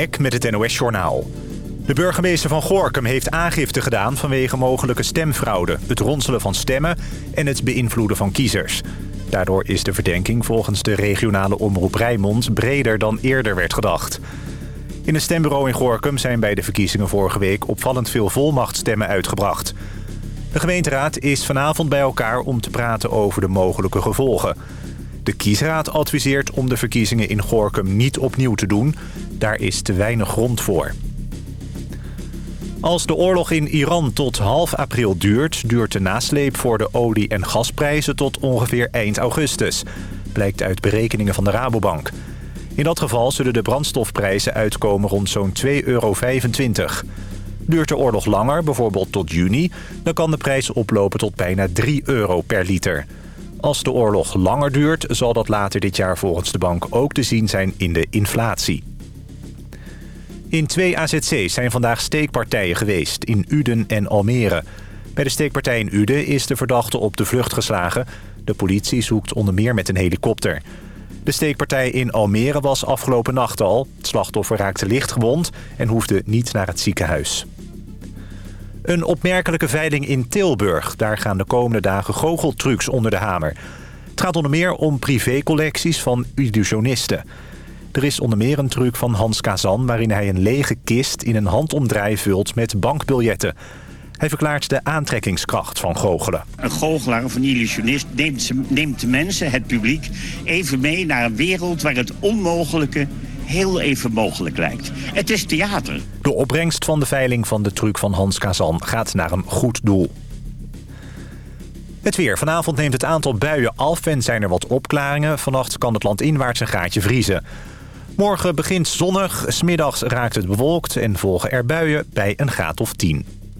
Eck met het NOS-journaal. De burgemeester van Gorkum heeft aangifte gedaan vanwege mogelijke stemfraude... het ronselen van stemmen en het beïnvloeden van kiezers. Daardoor is de verdenking volgens de regionale omroep Rijnmond... breder dan eerder werd gedacht. In een stembureau in Gorkum zijn bij de verkiezingen vorige week... opvallend veel volmachtstemmen uitgebracht. De gemeenteraad is vanavond bij elkaar om te praten over de mogelijke gevolgen... De kiesraad adviseert om de verkiezingen in Gorkum niet opnieuw te doen. Daar is te weinig grond voor. Als de oorlog in Iran tot half april duurt... duurt de nasleep voor de olie- en gasprijzen tot ongeveer eind augustus. Blijkt uit berekeningen van de Rabobank. In dat geval zullen de brandstofprijzen uitkomen rond zo'n 2,25 euro. Duurt de oorlog langer, bijvoorbeeld tot juni... dan kan de prijs oplopen tot bijna 3 euro per liter. Als de oorlog langer duurt, zal dat later dit jaar volgens de bank ook te zien zijn in de inflatie. In twee AZC's zijn vandaag steekpartijen geweest, in Uden en Almere. Bij de steekpartij in Uden is de verdachte op de vlucht geslagen. De politie zoekt onder meer met een helikopter. De steekpartij in Almere was afgelopen nacht al. Het slachtoffer raakte licht gewond en hoefde niet naar het ziekenhuis. Een opmerkelijke veiling in Tilburg. Daar gaan de komende dagen goocheltrucs onder de hamer. Het gaat onder meer om privécollecties van illusionisten. Er is onder meer een truc van Hans Kazan... waarin hij een lege kist in een handomdraai vult met bankbiljetten. Hij verklaart de aantrekkingskracht van goochelen. Een goochelaar of een illusionist neemt, neemt de mensen, het publiek... even mee naar een wereld waar het onmogelijke heel even mogelijk lijkt. Het is theater. De opbrengst van de veiling van de truc van Hans Kazan gaat naar een goed doel. Het weer. Vanavond neemt het aantal buien af en zijn er wat opklaringen. Vannacht kan het land inwaarts een gaatje vriezen. Morgen begint zonnig, smiddags raakt het bewolkt en volgen er buien bij een graad of 10.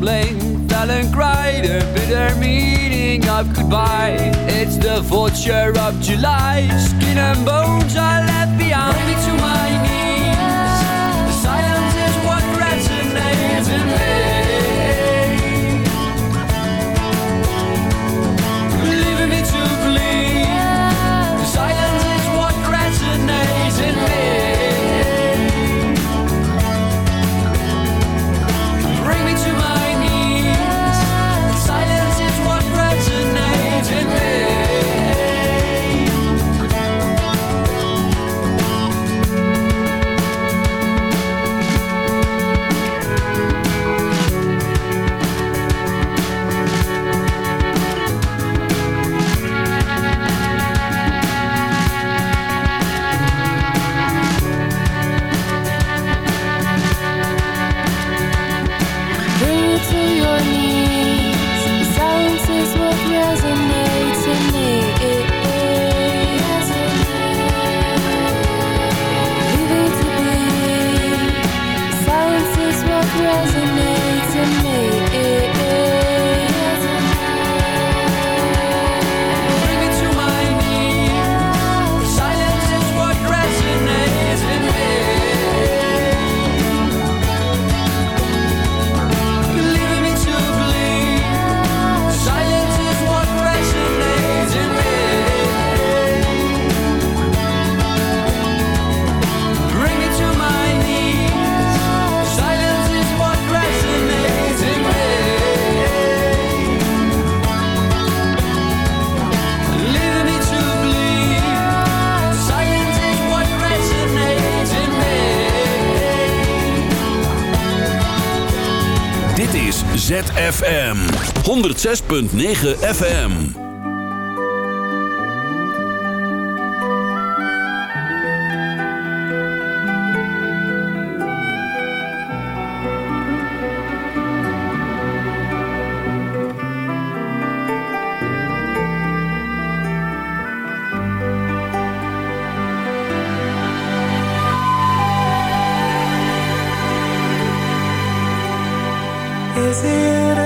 blink, fell and cried a bitter meaning of goodbye. It's the vulture of July. Skin and bones are left behind. Bring me to my 106.9 FM Is it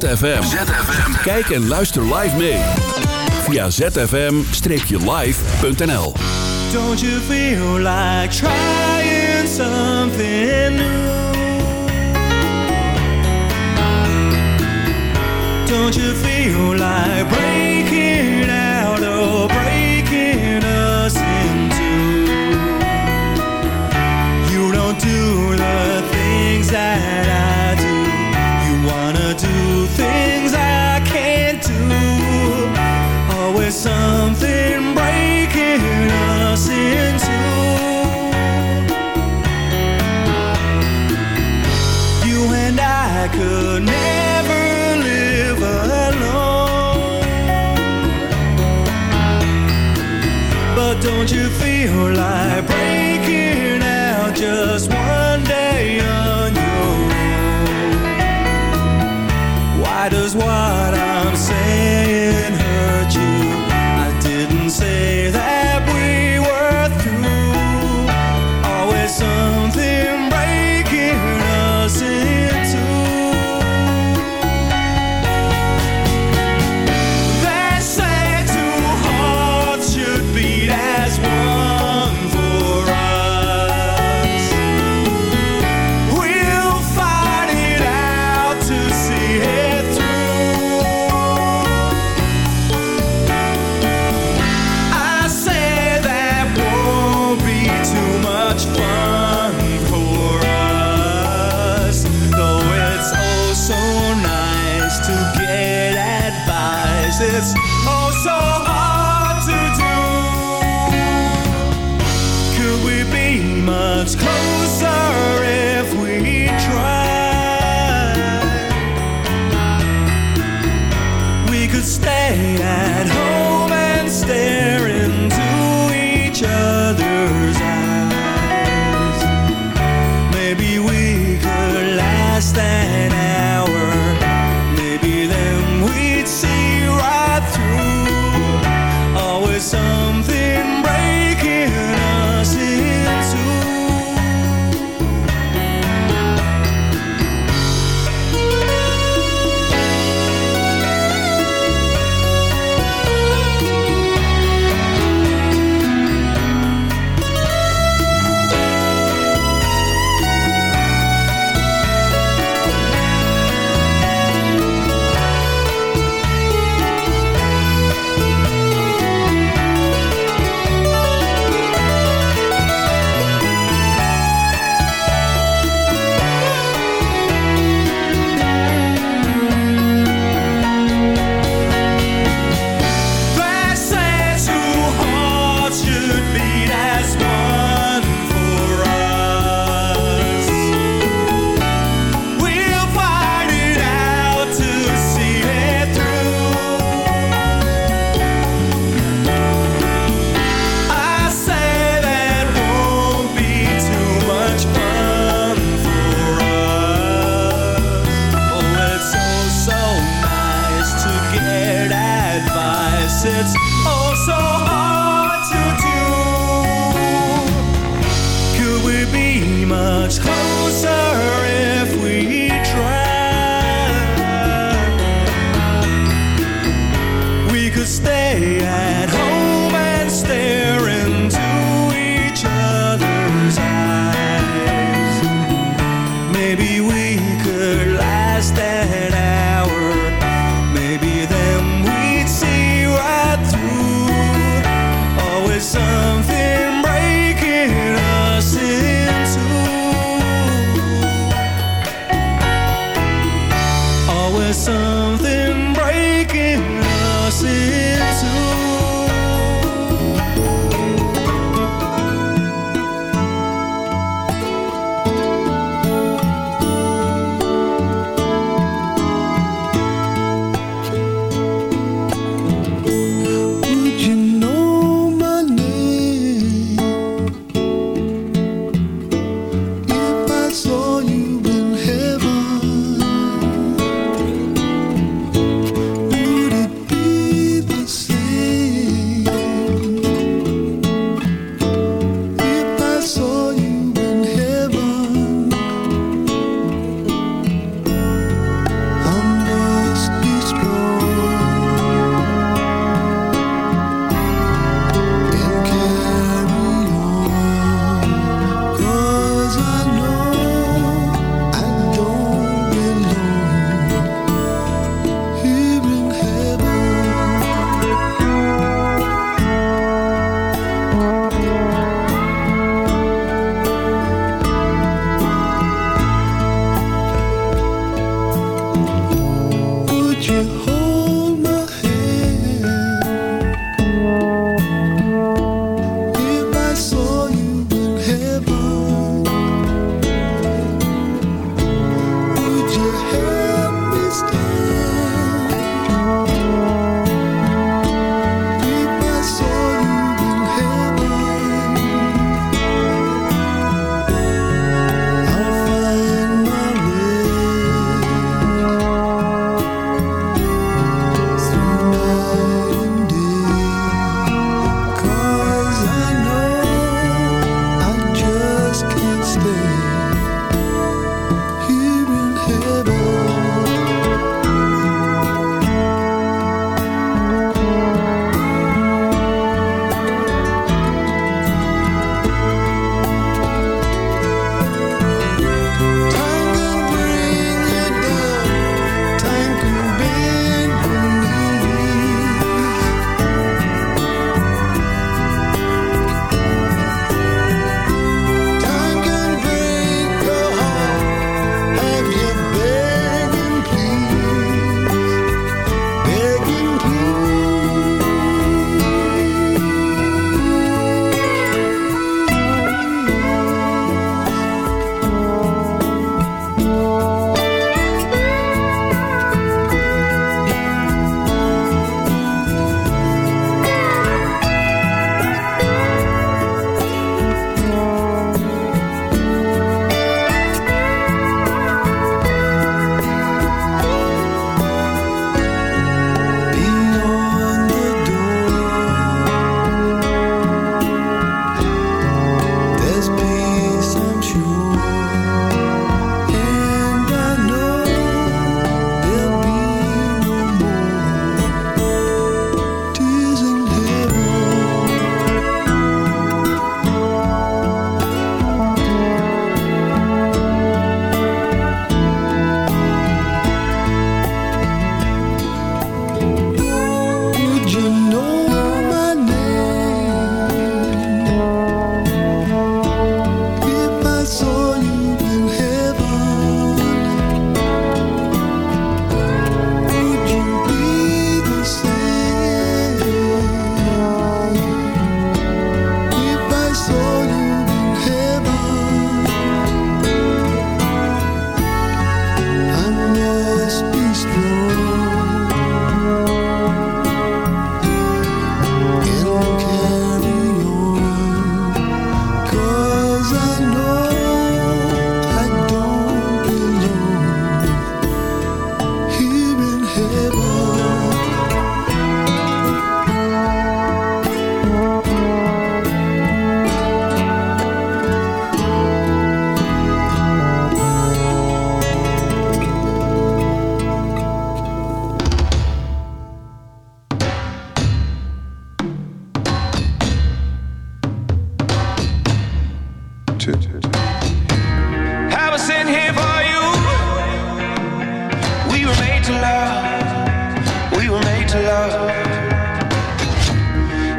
ZFM. Kijk en luister live mee. Via zfm-live.nl Don't you feel like trying something new? Don't you feel like breaking Don't you feel like breaking out just I sent here for you. We were made to love. We were made to love.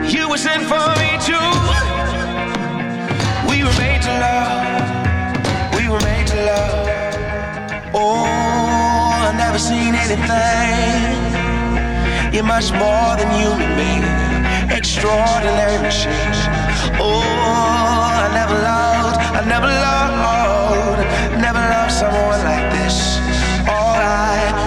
You were sent for me too. We were made to love. We were made to love. Oh, I've never seen anything. You're much more than human being. Extraordinary machine. Oh, I never loved never loved, never loved someone like this. All I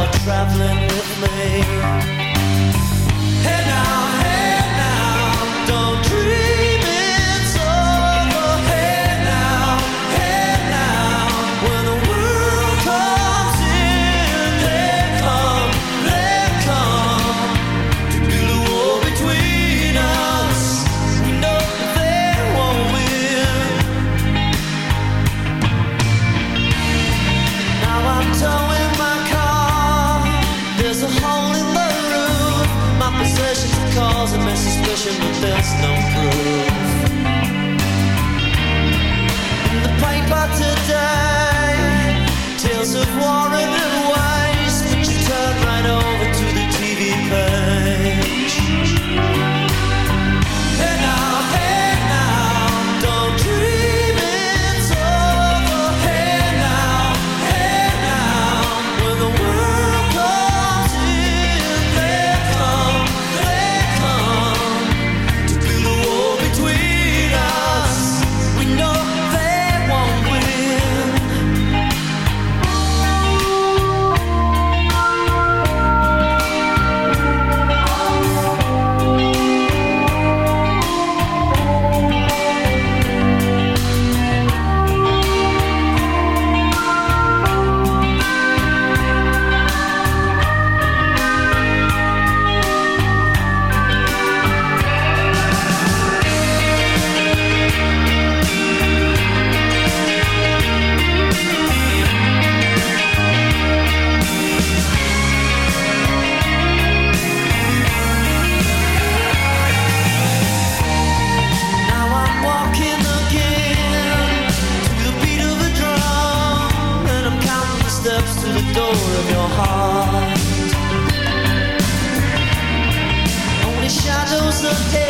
You're traveling with me. Hey now, of war the door of your heart. Only shadows of hate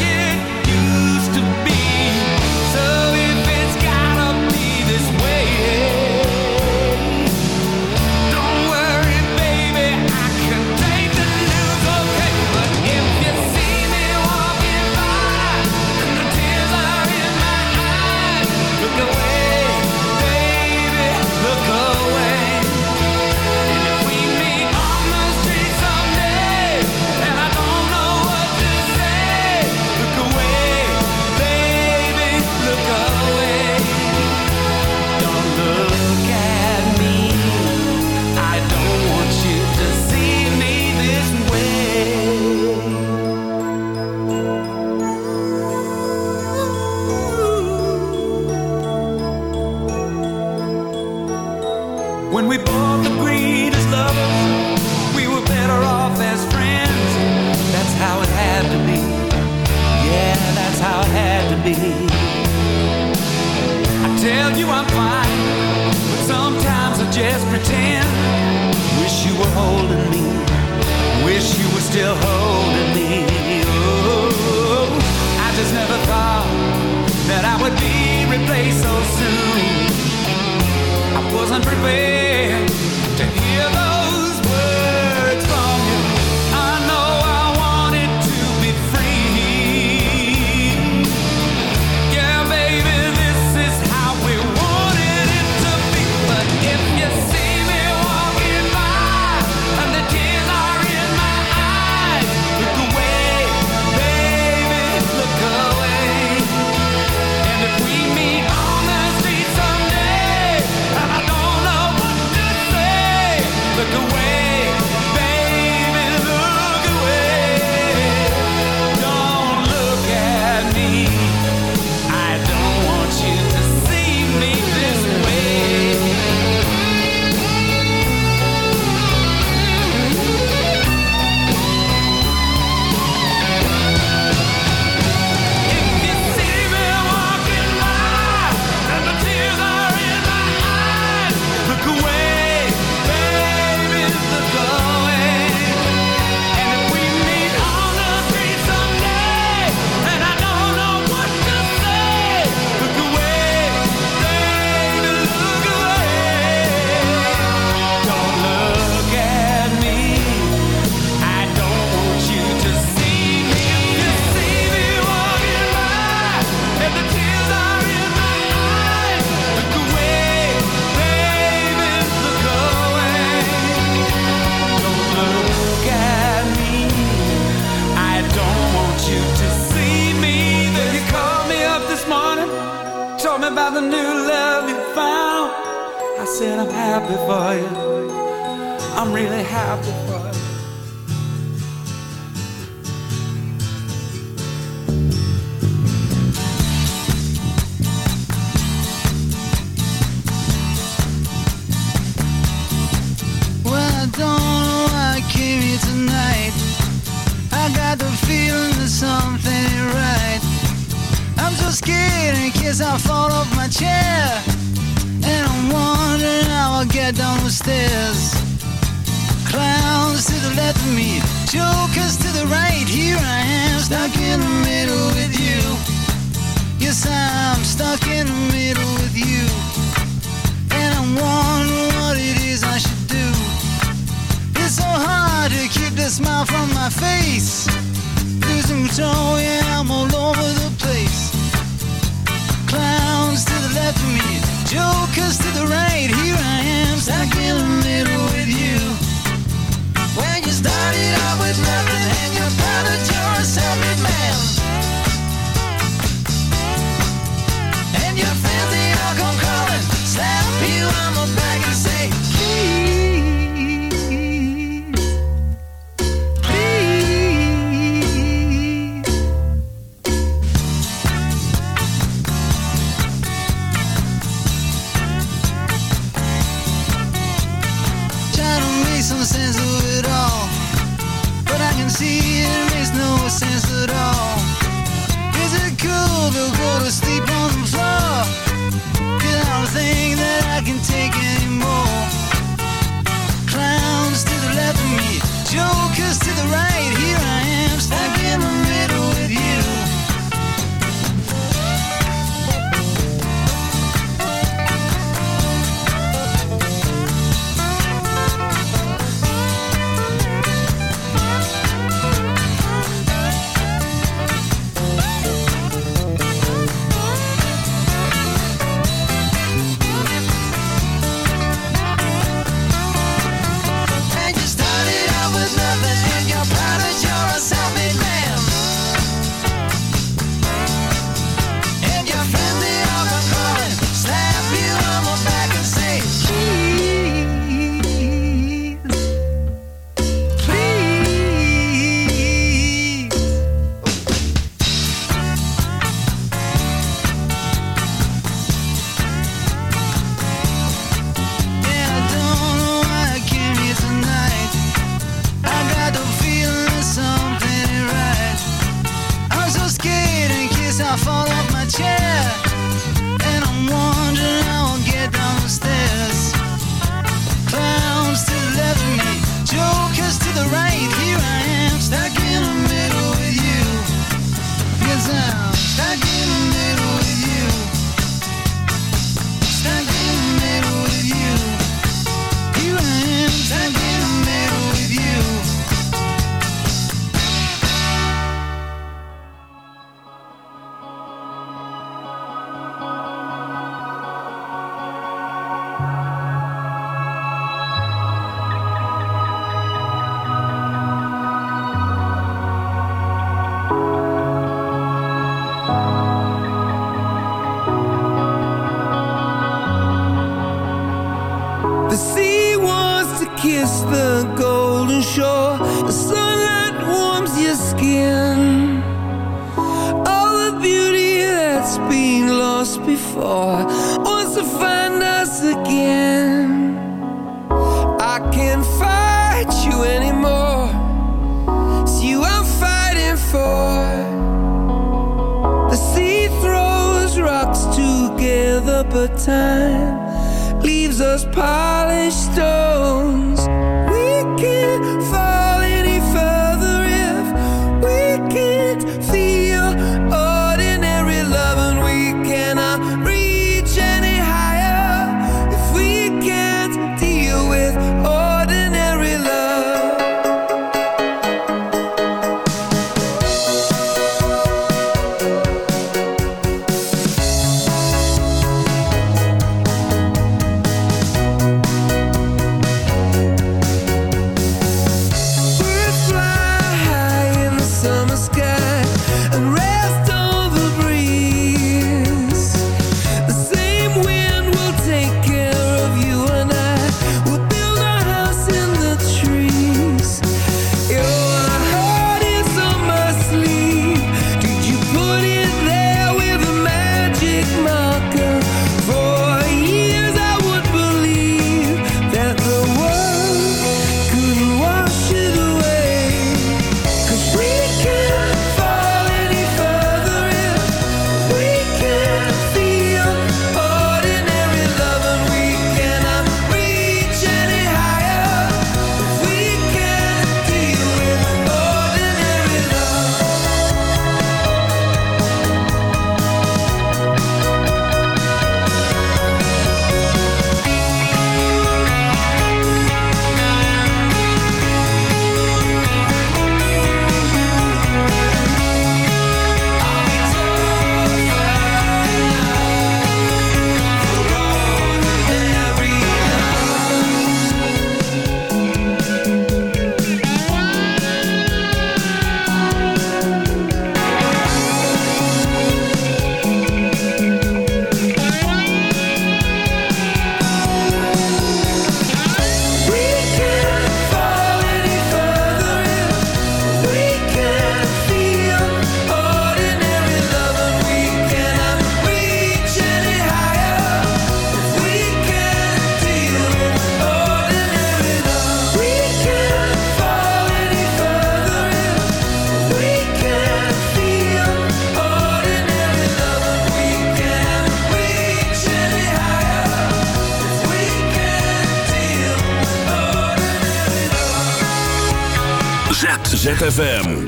ZFM.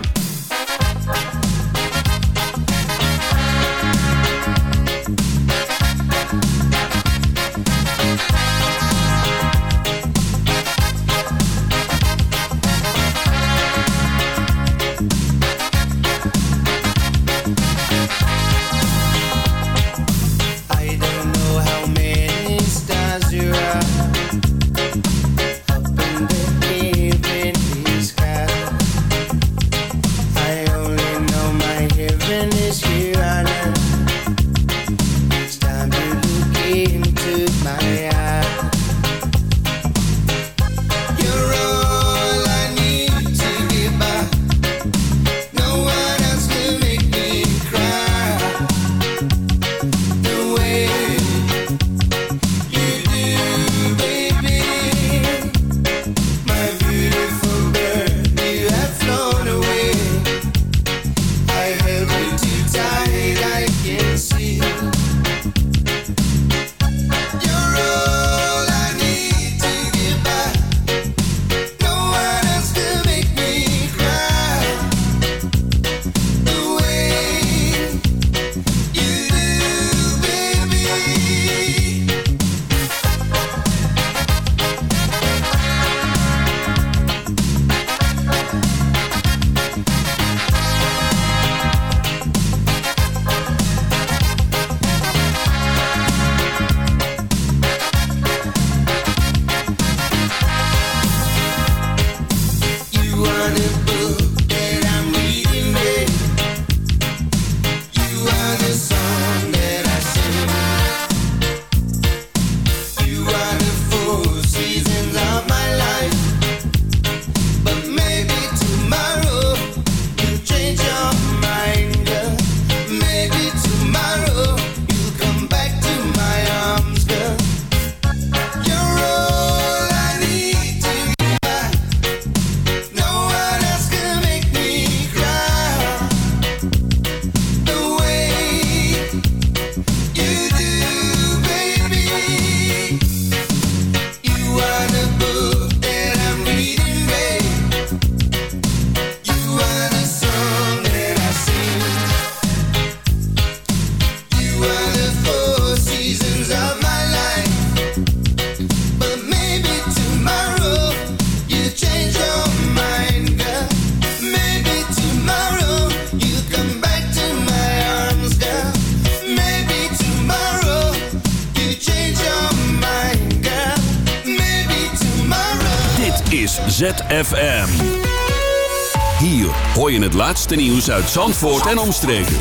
nieuws uit Zandvoort en omstreken.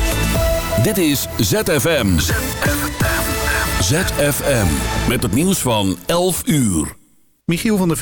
Dit is ZFM. ZFM. Met het nieuws van 11 uur. Michiel van der